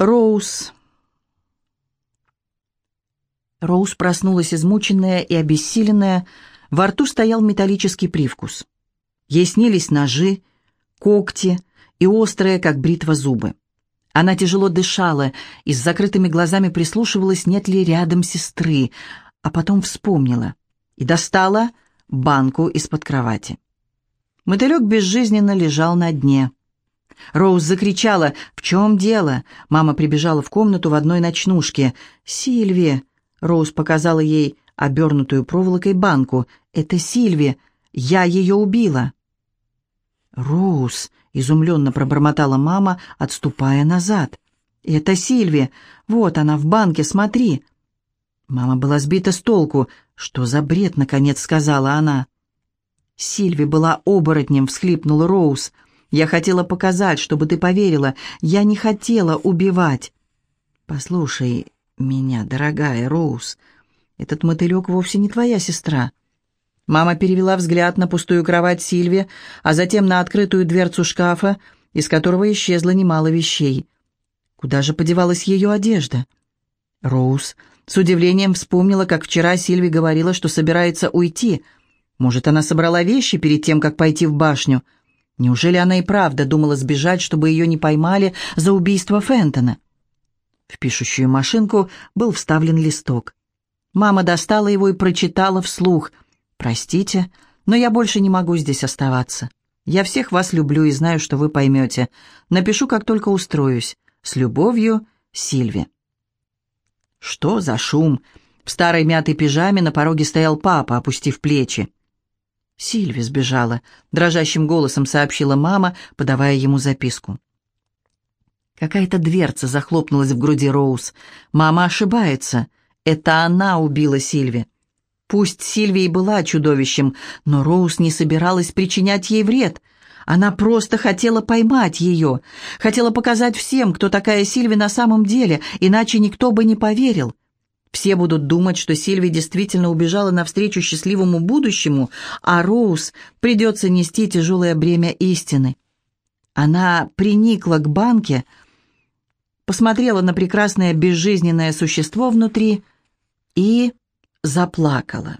Роуз. Роуз проснулась измученная и обессиленная, во рту стоял металлический привкус. Ей снились ножи, когти и острые, как бритва, зубы. Она тяжело дышала и с закрытыми глазами прислушивалась, нет ли рядом сестры, а потом вспомнила и достала банку из-под кровати. Мотылек безжизненно лежал на дне. Роуз закричала «В чем дело?» Мама прибежала в комнату в одной ночнушке. «Сильви!» Роуз показала ей обернутую проволокой банку. «Это Сильви! Я ее убила!» «Роуз!» — изумленно пробормотала мама, отступая назад. «Это Сильви! Вот она в банке, смотри!» Мама была сбита с толку. «Что за бред?» — наконец сказала она. «Сильви была оборотнем», — всхлипнула Роуз. Я хотела показать, чтобы ты поверила. Я не хотела убивать. Послушай меня, дорогая Роуз. Этот мотылек вовсе не твоя сестра. Мама перевела взгляд на пустую кровать Сильви, а затем на открытую дверцу шкафа, из которого исчезло немало вещей. Куда же подевалась ее одежда? Роуз с удивлением вспомнила, как вчера Сильви говорила, что собирается уйти. Может, она собрала вещи перед тем, как пойти в башню — Неужели она и правда думала сбежать, чтобы ее не поймали за убийство Фентона? В пишущую машинку был вставлен листок. Мама достала его и прочитала вслух. «Простите, но я больше не могу здесь оставаться. Я всех вас люблю и знаю, что вы поймете. Напишу, как только устроюсь. С любовью, Сильви». Что за шум? В старой мятой пижаме на пороге стоял папа, опустив плечи. Сильви сбежала, дрожащим голосом сообщила мама, подавая ему записку. Какая-то дверца захлопнулась в груди Роуз. Мама ошибается. Это она убила Сильви. Пусть Сильви и была чудовищем, но Роуз не собиралась причинять ей вред. Она просто хотела поймать ее, хотела показать всем, кто такая Сильви на самом деле, иначе никто бы не поверил. Все будут думать, что Сильви действительно убежала навстречу счастливому будущему, а Роуз придется нести тяжелое бремя истины. Она приникла к банке, посмотрела на прекрасное безжизненное существо внутри и заплакала.